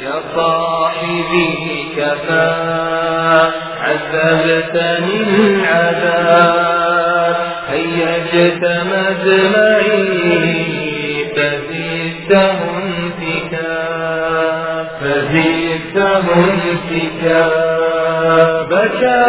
يا صاحبي كفى عذبتني العذاب. هيا اجتمد معي فزدته انتكاب بكى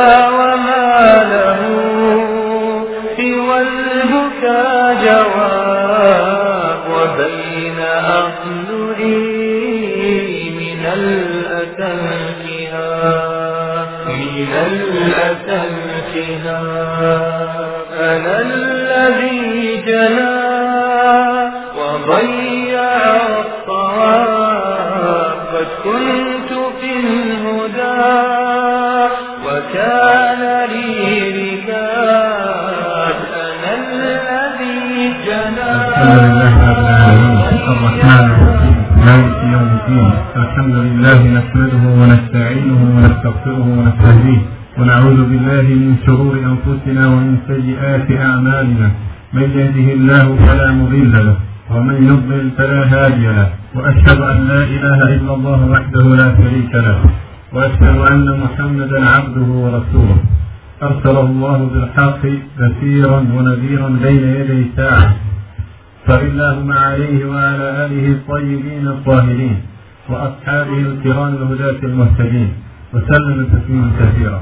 الجهاد أنا الذي جنى وضيع الصواب قد كنت في الهدى وكان لي ركاب أنا الذي جنى الرحمن الرحيم مالك يوم الدين الحمد لله نحمده ونستعينه ونستغفره ونستهديه ونعوذ بالله من شرور أنفسنا ومن سيئات أعمالنا. من يهده الله فلا مضل له ومن يضلل فلا هادي له. وأشهد أن لا إله إلا الله وحده لا شريك له وأشهد أن محمدا عبده ورسوله. أرسله الله بالحق بشيرا ونذيرا بين يدي الساعة صل اللهم عليه وعلى آله الطيبين الطاهرين وأصحابه الكرام الهداة المهتدين. وسلم تسليما كثيرا.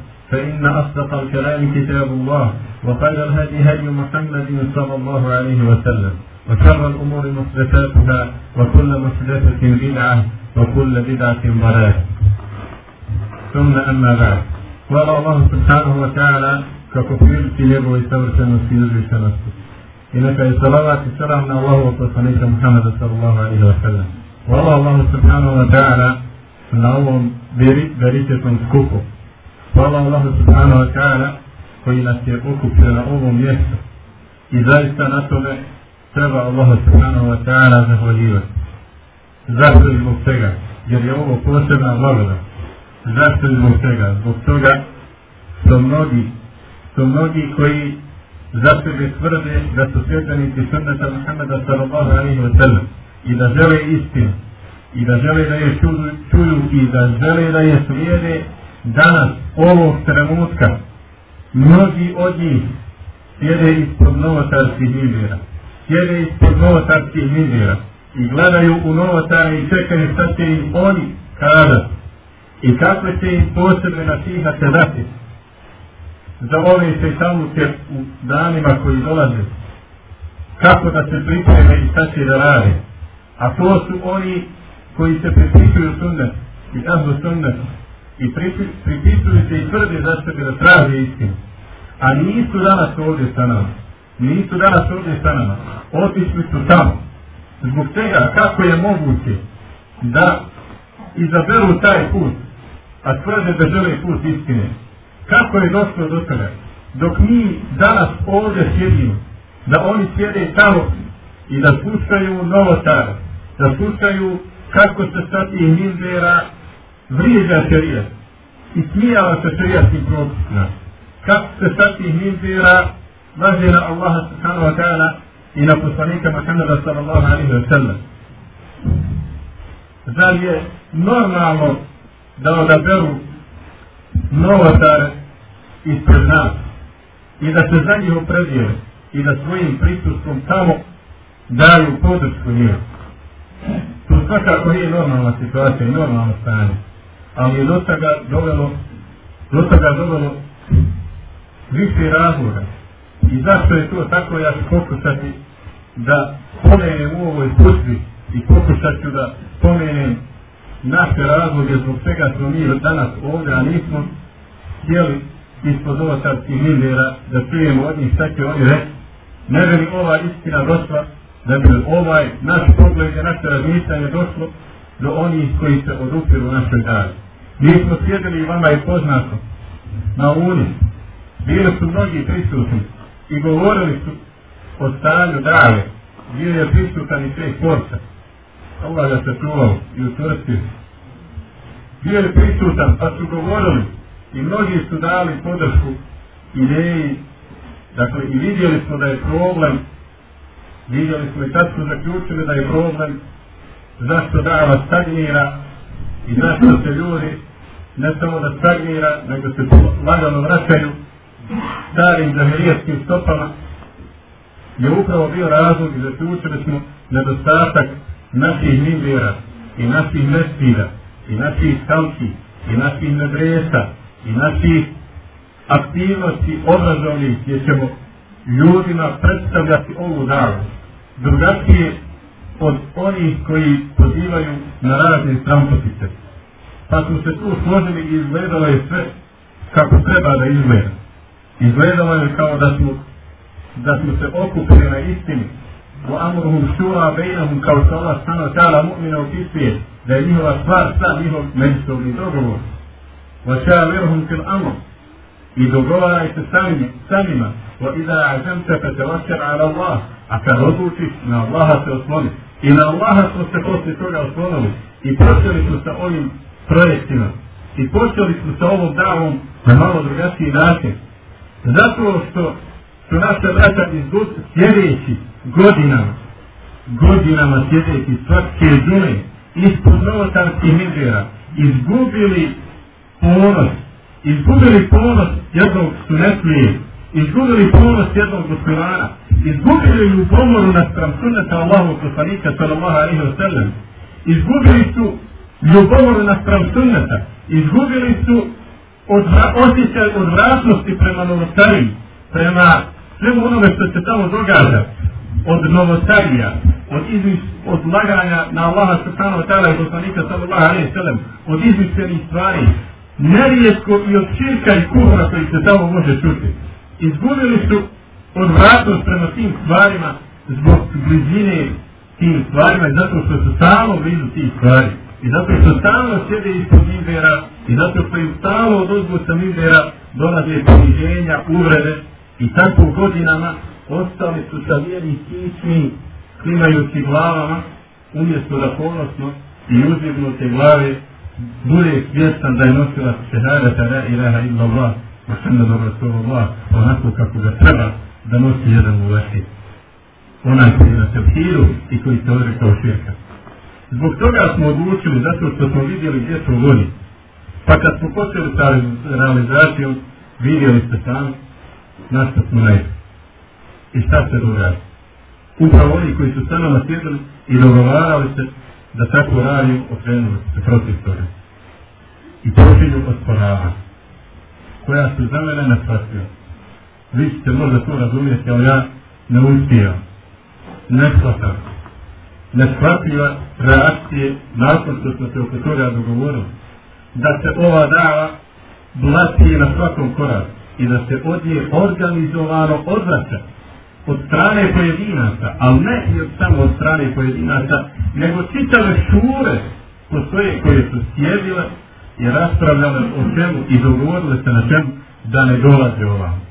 فإن أصدق الكلام كتاب الله وقال الهدي هدي محمد صلى الله عليه وسلم وشر الأمور محدثاتها وكل محدثة بدعة وكل بدعة ضلال ثم أما بعد قال الله سبحانه وتعالى ككفير كليب ويسور سنسير سنسير إنك يسلوات سلام الله وتصنيك محمد صلى الله عليه وسلم. والله الله سبحانه وتعالى أن الله بريتكم بريت كوكو Hvala Allahu subhanahu wa ta'ala koji nas je okupio na ovom mjestu. I zaista na tome treba Allahu subhanahu wa ta'ala zahvaljivati. Zašto i zbog svega? Jer je ovo posebna blagodat. Zašto i zbog toga? Zbog toga što mnogi, što mnogi koji za sebe tvrde da su svjetanici sunneta Muhammeda sallallahu alaihi wa sallam i da žele istinu i da žele da je čuju, čuju i da žele da je slijede danas ovog trenutka mnogi od njih sjede ispod novotarskih mizera sjede ispod novotarskih mizera i gledaju u novotare i čekaju šta će im oni kazati i kakve će im posebne nasihate dati za ove šeitanluke u danima koji dolaze. Kako da se pripreme i šta će da rade. A to su oni koji se pripisuju sunnet i ahlu sunnet i pripisuju se i tvrde za sebe da traže istinu. A nisu danas ovdje sa nama. Nisu danas ovdje sa nama. Otišli su tamo. Zbog čega? Kako je moguće da izaberu taj put a tvrde da žele put istine. Kako je došlo do toga? Dok mi danas ovdje sjedimo, da oni sjede tamo i da slušaju novotar, da slušaju kako se sa tih minzera vrijeđa šerijat i smijava se šerijatskim propisima. Kako se sa tih minzera važe na Allaha subhanahu wa ta'ala i na poslanika Muhammeda sallallahu alaihi wa sallam. Zar je normalno da odaberu novotare ispred nas i da se za njih opredijele i da svojim prisustvom tamo daju podršku njima. To svakako nije normalna situacija i normalno stanje, ali je do toga dovelo, do toga dovelo više razloga. I zašto je to tako, ja ću pokušati da spomenem u ovoj putbi i pokušat ću da spomenem naše razloge zbog čega smo mi danas ovdje, a nismo htjeli ispod ovatarskih mindera da čujemo od njih šta će oni reći. Ne bi ova istina došla, da bi ovaj naš pogled i naše razmišljanje došlo do onih koji se odupiru našoj daji. Mi smo sjedili i vama je poznato na uni. Bili su mnogi prisutni i govorili su o stanju dave. Bio je prisutan i sve korca. Allah ga se čuvao i utvrstio. Bio je prisutan pa su govorili i mnogi su dali podršku ideji dakle i vidjeli smo da je problem vidjeli smo i tad su zaključili da je problem zašto dava stagnira i zašto se ljudi ne samo da stagnira nego se lagano vraćaju. Starim zahirijatskim stopama. Je upravo bio razlog i zaključili smo nedostatak naših miljera i naših mestira i naših stalki i naših medresa i naših aktivnosti obrazovnih gdje ćemo ljudima predstavljati ovu davu drugačije od onih koji pozivaju na razne strampotice. Pa smo se tu složili i izgledalo je sve kako treba da izgleda. Izgledalo je kao da smo da smo se okupili na istini u amruhum šura bejnahum kao što Allah stano tala mu'mina opisuje da je njihova stvar sa njihov međusobni dogovor وشاورهم في الأمر i dogovaraj se sami, samima وإذا عزمت فتوكل على الله a kad odlučiš na Allaha se osloni i na Allaha smo se poslije toga oslonili i počeli smo sa ovim projektima. I počeli smo sa ovom davom na malo drugačiji način. Zato što su naše vrata izgud sljedeći godinama godinama sljedeći svake džune ispod novotarskih midera izgubili ponos, izgubili ponos jednog sunetlije, izgubili ponos jednog muslimana, izgubili ljubomoru na stram sunneta Allahu poslanika sallallahu alaihi wa sallam, izgubili su ljubomoru na stram sunneta, izgubili su od, osjećaj odvratnosti prema novotariji, prema svemu onome što se tamo događa, od novotarija, od, izmiš, od laganja na Allaha subhanahu wa ta'ala i poslanika sallallahu alaihi sallam, od izmišljenih stvari, nerijetko i od širka i kufra koji se tamo može čuti. Izgubili su odvratnost prema tim stvarima zbog blizine tim stvarima i zato što su stalno blizu tih stvari. I zato što stalno sjede ispod mimbera i zato što im stalno od ozbuca mimbera dolaze poniženja, uvrede. I tako godinama ostali su sa vjernih kičmi klimajući glavama umjesto da ponosno i uzdignute glave bude svjestan da je nosilac šehadata la ilaha illa Allah Muhammedu Rasulullah onako kako ga treba da nosi jedan u onaj koji je na tevhiru i koji se odrekao širka zbog toga smo odlučili zato što smo vidjeli gdje to vodi pa kad smo počeli sa realizacijom vidjeli ste sami na što smo najbolji i šta se događa upravo oni koji su sa nama sjedili i dogovarali se da tako radi okrenuli se protiv toga. I počinju osporavati, koja su za mene neshvatljiva. Vi ćete možda to razumijeti, ali ja ne uspijem. Ne shvatam. Neshvatljiva reakcije nakon što smo se oko toga dogovorili. Da se ova dava blati na svakom koraku i da se od nje organizovano odvraća od strane pojedinaca, ali ne i od samo od strane pojedinaca, nego čitave šure postoje koje su sjedile i raspravljale o čemu i dogovorile se na čemu da ne dolaze ovam.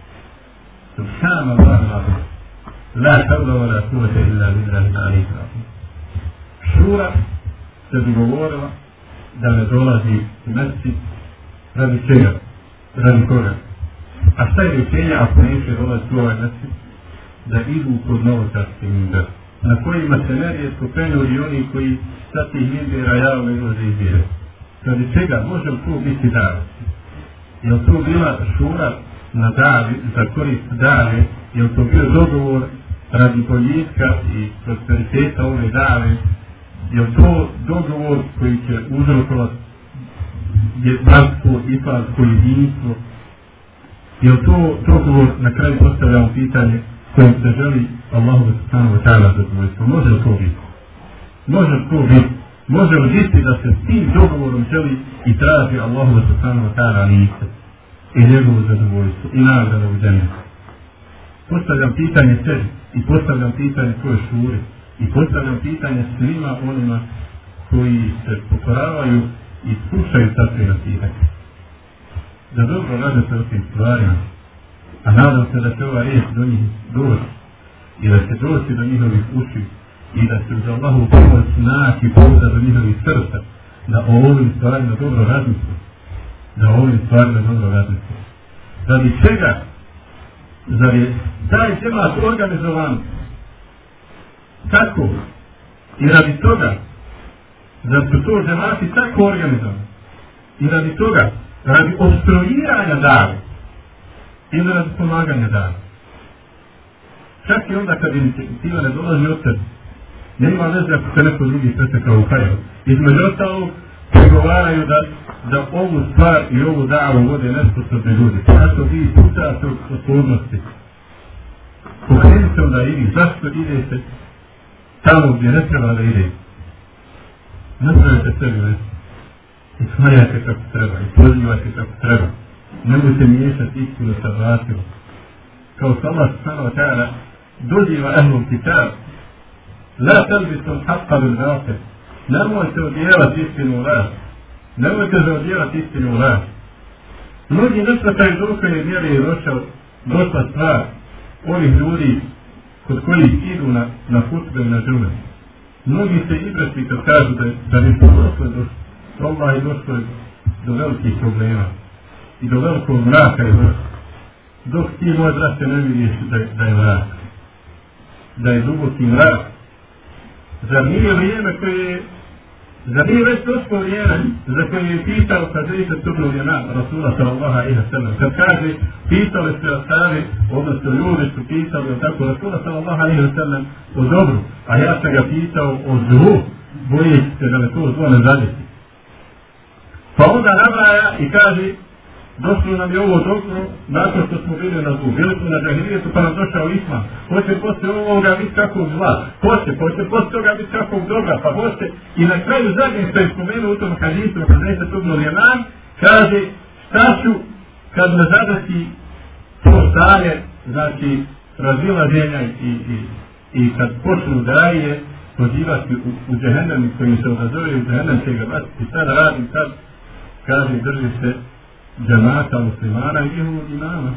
Subhana Allah, la tavla wa la kuvete illa billahi. Šura se dogovorila da ne dolazi mesi radi čega, radi koga. A šta je rješenje ako neće dolaziti u ovaj mesi? da idu kod novotarske mindera, na kojima se nerijetko penju i oni koji sa tih mindera javno izlaze izbire. Radi čega može to biti davi? Je li to bila šura na davi, za korist dave, je li to bio dogovor radi boljitka i prosperiteta ove dave, je to dogovor koji će uzrokovati je bratstvo, islamsko jedinstvo, Jer to, to govor na kraju postavljamo pitanje kojim se želi Allahu subhanahu wa ta'ala zadovoljstvo. Može li to biti? Može li to biti? Može li biti da se s tim dogovorom želi i traži Allahu subhanahu wa ta'ala lice i njegovo zadovoljstvo i nagrada u džennetu? Postavljam pitanje sebi i postavljam pitanje svoje šure i postavljam pitanje svima onima koji se pokoravaju i slušaju takve nasihanje. Da dobro rade se o tim stvarima, a nadam se da će ova riječ do njih doći i da će doći do njihovih uši i da će uz Allahu pomoć naći pouda do njihovih srca da o ovim stvarima dobro razmisle da o ovim stvarima dobro razmisle radi čega zar je taj džemat organizovan tako. I radi toga zar su to džemati tako organizovani? I radi toga radi obstruiranja dave ili radi pomaganja dave čak i onda kad inicijativa ne dolazi od tebe nema veze ako se neko drugi pretekao u hajru. Između ostalog pregovaraju da, da ovu stvar i ovu davu vode nesposobne ljudi zato vi putate od sposobnosti pokrenite onda idi zašto idete tamo gdje ne treba da ide. Napravite sebi već i smanjate kako treba i pozivajte kako treba. Nemojte miješati istinu sa vratilom kao što Allah subhanahu wa ta'ala dođiva ehlom kitab la talbisu haqqa bil batil. Nemojte odjelati istinu u laž nemojte zaodjelati istinu u laž mnogi ne shvataju dok je vjeri je došla stvar ovih ljudi kod kojih idu na, na hutbe i na džume. Mnogi se ibrati kad kažu da, da ne su došli do Allah i došli do velikih problema i do velikog mraka je došli. Dok ti moj brate ne vidiš da, da je mrak. Da je duboki mrak. Zar nije vrijeme koje je Zar nije već došlo vrijeme za koje je pitao kad vidite tubnu vjena Rasula sallallahu wa sallam. Kad kaže, pitali se ostavi, odnosno ljudi su pitali tako Rasula sallallahu wa sallam o dobru, a ja sam ga pitao o zlu, bojeći se da me to zlo ne zadesi. Pa onda nabraja i kaže, došlo nam je ovo dobro, nakon što smo bili na smo na džahilijetu pa nam došao islam, hoće poslije ovoga biti kakvog zla, hoće, hoće poslije toga biti kakvog dobra, pa hoće, i na kraju zadnjem što je spomenuo u tom hadisu, kad tubno ljeman, kaže, šta ću kad me zadati to stanje, znači, razilaženja i, i, i kad počnu daje, pozivati u, u koji se odazove u džehennem će ga baciti, sad radim, sad, kaže, drži se džemata muslimana i njihovog imama.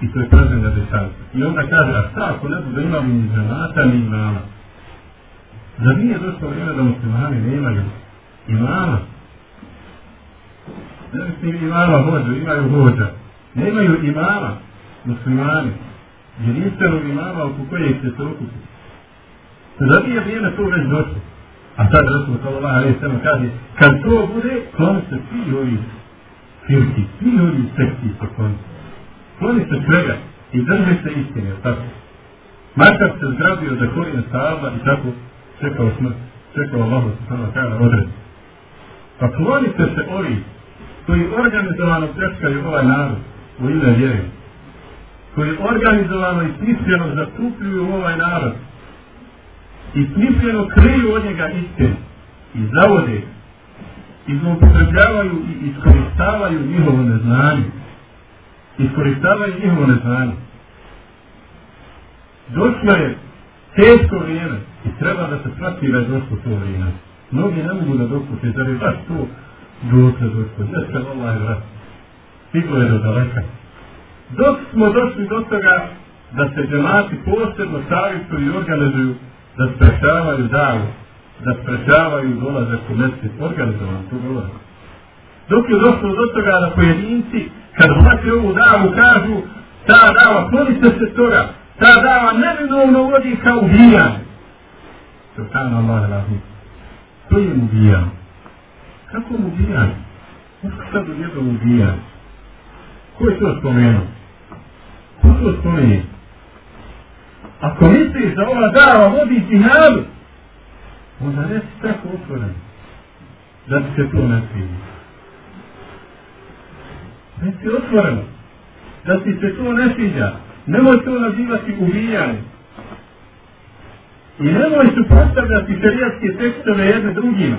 I to je prezirna distanca. I onda kaže, a šta ako ne bude imali ni džemata ni imama? Zar nije došlo vrijeme da muslimani nemaju imama? Ne mislim imama vođu, imaju vođa. Nemaju imama muslimani. Jedinstvenog imama oko kojeg će se okupiti. Zar nije vrijeme to već došlo? A sad Rasul sallallahu alaihi sallam kaže, kad to bude, kloni se svi ovi firki, svi ovi sekti se kloni. Kloni se svega i drži se istine, tako. Makar se zgrabio za korijene sahaba i tako čekao smrt, čekao Allah sallallahu alaihi sallam odred. Pa klonite se ovi koji organizovano pljačkaju ovaj narod u ime vjeri, koji organizovano i smišljeno zastupljuju ovaj narod, i smišljeno kriju od njega istinu i zavode i zloupotrebljavaju i iskoristavaju njihovo neznanje. Iskoristavaju njihovo neznanje. Došlo je teško vrijeme i treba da se prati da je došlo to vrijeme. Mnogi ne mogu da dopušte, zar je baš to došlo došlo. Gdje se ovaj vrat? Stiglo je do daleka. Dok smo došli do toga da se džemati posebno savjetuju i organizuju da sprečavaju davu, da sprečavaju dolazak u mesti organizovan, to govori. Dok je došlo do toga da pojedinci, kad vlače ovu davu, kažu, ta dava, klonite se toga, ta dava neminovno vodi ka ubijanju. Subhanu Allah rahim. To je ubijanje. Kako ubijanje? Kako sad u ubijanje? Ko je to spomenuo? Ko to spomenuo? Ako misliš da ova dava vodi džihadu, onda reci tako otvoren, da ti se to ne sviđa. Reci otvoreno. da ti se to ne sviđa. Nemoj to nazivati ubijanjem. I nemoj suprotstavljati šarijatske tekstove jedne drugima.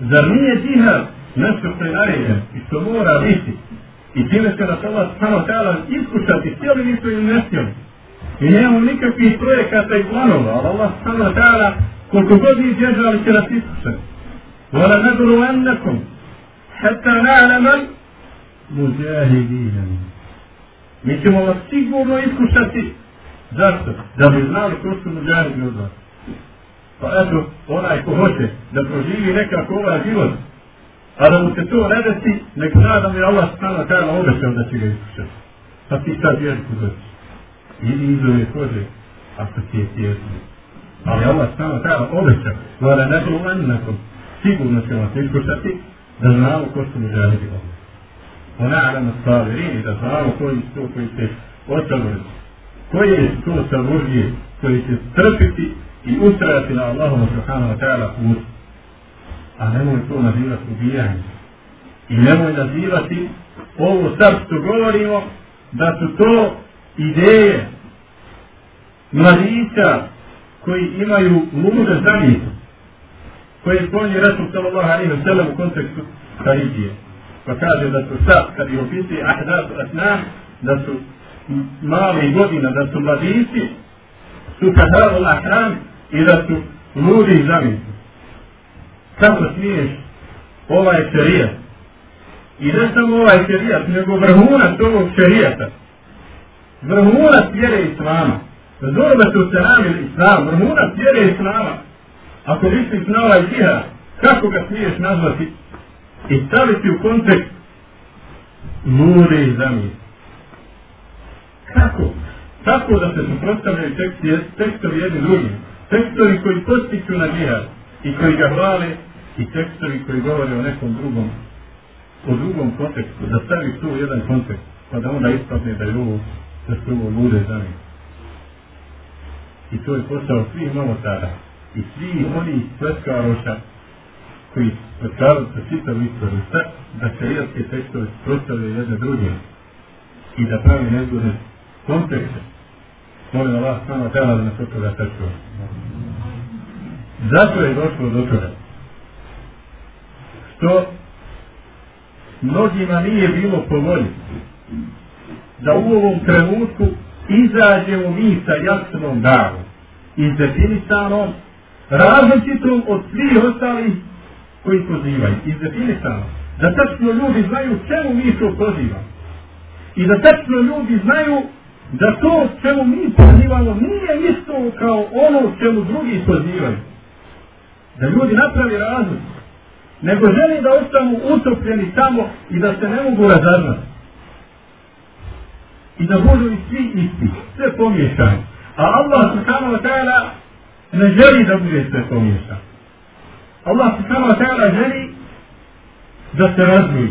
Zar nije džihad nešto što je naređen i što mora biti? I time se nas samo tala iskušati, htjeli mi to ili ne htjeli. I nemamo nikakvih projekata i planova, ali Allah samo tala koliko god ih dježali će nas iskušati. Vala nadru ennekom, hatta na'laman muđahidina. Mi ćemo vas sigurno iskušati. Zašto? Da bi znali ko su muđahidi od vas. Pa eto, onaj ko hoće da proživi nekako ovaj život, a da mu se to ne desi, nek zna da mi Allah stana tajna obećao da će ga iskušati. Pa ti sad vjerku doći. Idi iz ove kože, ako ti je tjesno. Ali Allah stana tajna obećao, vada ne bilo ennakom, sigurno će vas iskušati, da znamo ko su muđahidi od vas. Ona alama sabirini, da znamo koji su to koji će ostaviti. Koje su to savurdije koji će strpiti i ustrajati na Allahom subhanahu wa ta'ala put. A nemoj to nazivati ubijanje. I nemoj nazivati ovo sad što govorimo da su to ideje mladića koji imaju lude zamisli koje spomni Rasul sallallahu alaihi wa sallam u kontekstu Haridije. Pa kaže da su sad, kad ih opisuje Ahdatu Asnam, da su mali godina, da su mladići, su kaharu ahram i da su ludi zamisli. Kako smiješ ovaj šerijat? I ne samo ovaj šerijat, nego vrhunac ovog šerijata. Vrhunac vjere Islama. Zorbe su se namili Islam, vrhunac vjere Islama. Ako misliš na ovaj džihad, kako ga smiješ nazvati i staviti u kontekst ludi zamisli? Kako? Kako da se suprostavljaju tekstovi jedni drugim? Tekstovi koji postiću na džihad i koji ga hvale i tekstovi koji govore o nekom drugom o drugom kontekstu, da stavi tu jedan kontekst, pa da onda ispadne da je ovo, da su ovo lude. I to je posao svih novotara i svi oni svetkaroša koji svetkaroš sa čitavu istoriju, sad da šarijatske tekstove prostavljaju jedne druge i da pravi nezgodne kontekste. Molim Allah samo tela da nas od toga sačuva. Zato je došlo do toga. Što mnogima nije bilo po volji da u ovom trenutku izađemo mi sa jasnom davom, izdefinisanom, različitom od svih ostalih koji pozivaju, izdefinisanom. Da tačno ljudi znaju čemu mi to pozivamo. I da tačno ljudi znaju da to čemu mi pozivamo nije isto kao ono čemu drugi pozivaju. Da ljudi napravi razliku. Nego želi da ostanu utopljeni tamo i da se ne mogu razaznati. I da budu i svi isti, sve pomiješani. A Allah subhanahu wa ta'ala ne želi da bude sve pomiješan. Allah subhanahu wa ta'ala želi da se razvoji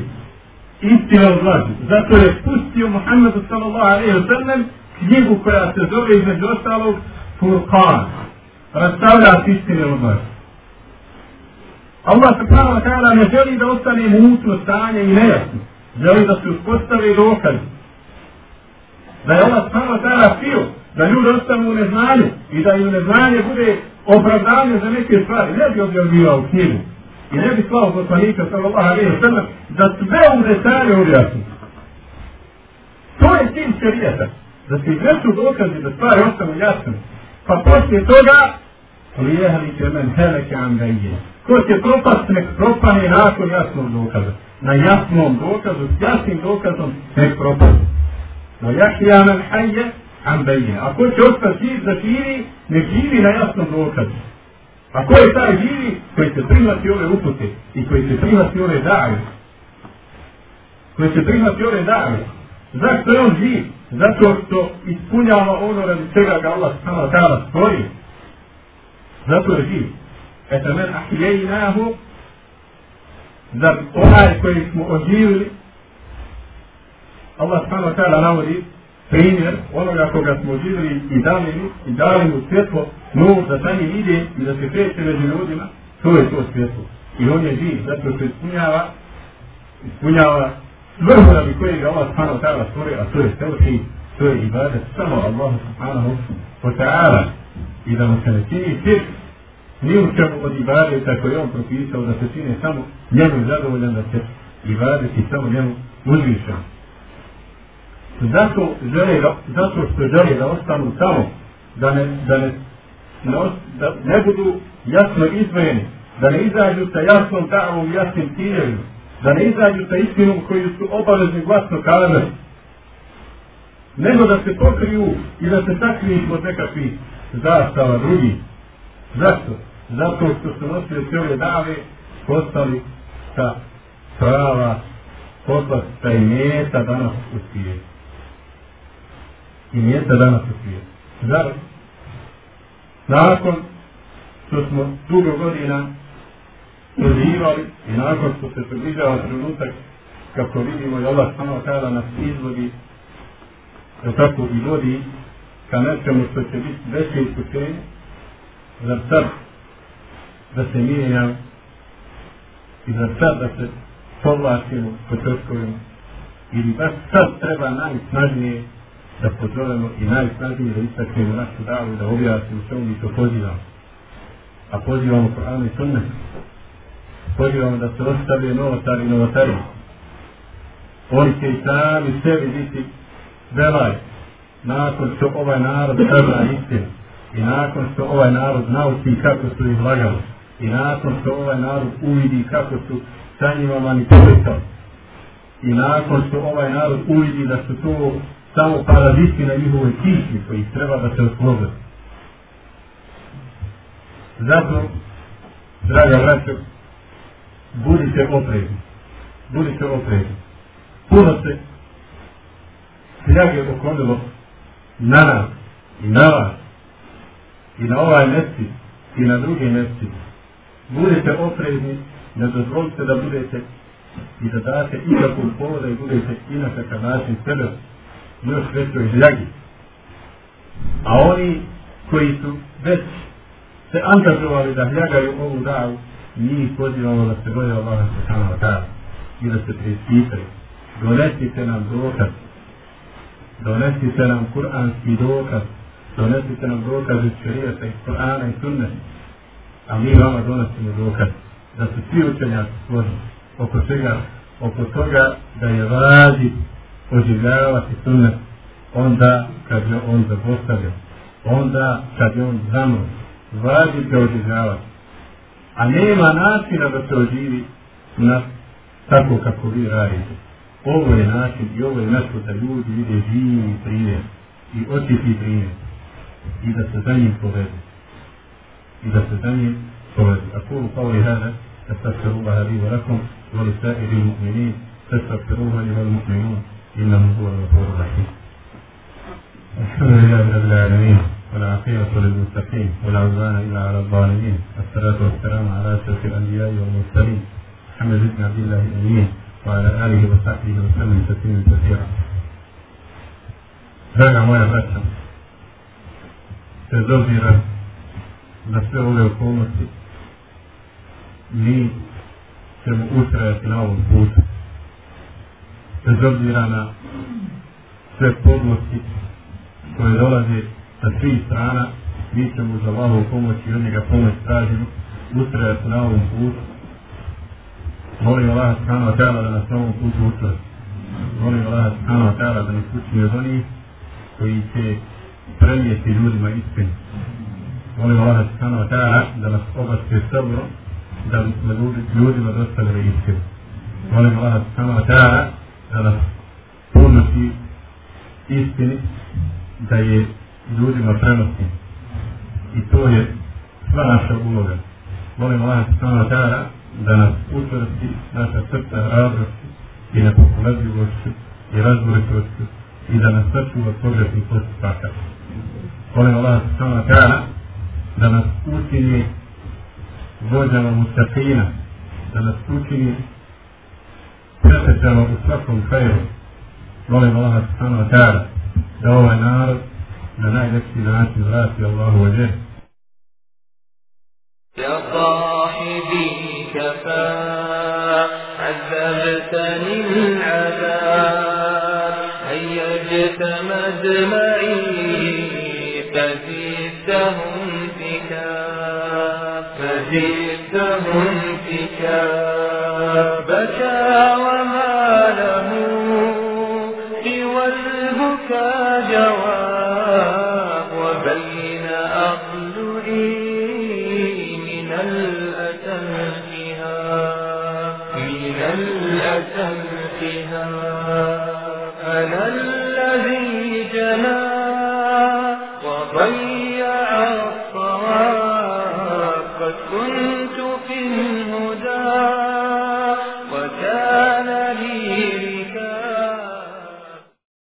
istina od. Zato je pustio Muhammedu sallallahu alaihi wa sallam knjigu koja se zove između ostalog Furqan. Rastavlja istine od laži. Allah subhanahu wa ta'ala ne želi da ostane mutno stanje i nejasno. Želi da se uspostave dokazi. Da je Allah wa ta'ala htio da ljudi ostanu u neznanju i da im neznanje bude opravdanje za neke stvari. Ne bi objavljivao knjigu i ne bi slao poslanika sallallahu sallam da sve u detalje objasni. To je cilj šarijata. Da se iznesu dokazi da stvari ostanu jasne. Pa poslije toga lijehalike men heleke ambejje. Ko će propast, nek propane nakon jasnog dokaza. Na jasnom dokazu, s jasnim dokazom, nek propast. No jahija men hajje ambejje. A ko će ostati živ da živi, nek živi na jasnom dokazu. A ko je taj živi koji će primati ove upute i koji će primati ove dave? Koji će primati ove dave? Zašto je on živ? Zato što ispunjava ono radi čega ga Allah sama tala stvori. Zato je živ. Eto men ahijejnahu da onaj koji smo oživili Allah sama tala navodi primjer onoga koga smo živjeli i dali mu, i dali mu svjetlo, no da sa njim ide i da se kreće među ljudima, to je to svjetlo. I on je živ, zato se ispunjava, ispunjava vrhu radi kojeg Allah subhanahu wa ta'ala a to je tevhid, to je ibadet samo Allah subhanahu wa ta'ala. I da mu se ne čini širk, ni u čemu od ibadeta koje on propisao da se čine samo njemu zadovoljan da se ibadeti samo njemu uzvišan. Zato, žele da, zato što žele da ostanu tamo, da ne, da ne, da ne budu jasno izvojeni, da ne izađu sa jasnom davom, jasnim ciljevima, da ne izađu sa istinom koju su obavezni glasno kazati, nego da se pokriju i da se sakriju od nekakvih zastava drugih. Zašto? Zato što su nosili sve ove dave postali sa prava poslata i mjesta danas u svijetu. I mjesta danas u svijetu. Zar? Nakon što smo dugo godina prozivali i nakon što se približava trenutak kako vidimo i Allah samo kada nas izvodi da tako i vodi ka nečemu što će biti veće iskušenje za sad da se mijenjamo i za sad da se povlačimo po troškovima ili baš sad treba najsnažnije da pozovemo i najsnažnije da istaknemo našu davu i da objasnimo što mi to pozivamo. A pozivamo Kur'an i Sunnet. Pozivamo da se ostavije novotari i novotari. Oni će i sami sebi biti velaj nakon što ovaj narod sazna istinu i nakon što ovaj narod nauči kako su ih lagali i nakon što ovaj narod uvidi kako su sa njima manipulisali i nakon što ovaj narod uvidi da su to samo paraziti na njihovoj kiši koji treba da se oslobode. Zato, draga braćo, budite oprezni. Budite oprezni. Puno se snjage okolilo na nas i na vas i na ovaj mesti i na drugi mesti. Budite oprezni, ne dozvolite da budete i da date ikakvu povoda i budete i na način sebe još većoj žljagi. A oni koji su već se angažovali da hljagaju ovu davu, njih pozivamo da se boje Allaha subhanahu wa ta'ala i da se preispitaju. Donesite nam dokaz. Donesite nam kuranski dokaz. Donesite nam dokaz iz šarijata, iz Kur'ana i sunne. A mi vama donosimo dokaz da su svi učenjaci složni oko svega, oko toga da je vađi oživljavati sunnet onda kad je on zapostavljen, onda kad je on zamro. Vađi ga oživljavati a nema načina da se oživi na tako kako vi radite. Ovo je način i ovo je nešto da ljudi vide živi primjer i očiti primjer i da se za njim povedu. I da se za njim povedu. A kulu قولي هذا استغفر الله لي ولكم ولسائر المؤمنين فاستغفروه ايها المؤمنون إنه هو الغفور الرحيم. الحمد لله رب العالمين والعاقبة للمتقين ولا عدوان إلا على الظالمين الصلاة والسلام على أشرف الأنبياء والمرسلين محمد بن عبد الله الأمين وعلى آله وصحبه وسلم تسليما كثيرا Draga moja braća, bez obzira na sve ove okolnosti, mi ćemo ustrajati na ovom putu. Bez obzira na sve podlosti koje dolaze sa svih strana, mi ćemo za Allahovu pomoć i od njega pomoć tražimo, ustrajati na ovom putu. Molim Allah subhanahu wa da nas na ovom putu učvrsti. Molim Allah subhanahu wa da nas učini od onih koji će prenijeti ljudima istinu. Molim Allah subhanahu wa da nas obaske sabro, da bismo ljudima dostavili istinu. Molim Allah subhanahu wa ta'ala da nas ponosi istini, da je ljudima prenosi. I to je sva naša uloga. Molim Allah subhanahu ta'ala da nas utvrsti naša srca hrabrosti i nepokolezljivošću i razboritošću i da nas sačuva pogrešnih postupaka. Molim Allah subhanahu ta'ala da nas učini vođama mustaqina, da nas učini فقد لكم خير ضرب الله سبحانه وتعالى. دور نار. لنا يكفي لنا في الله وجهه. يا صاحبي كفى. عذبتني العذاب. أن يجتمد معي فزدتهم فكا. فزدتهم فكا. بكى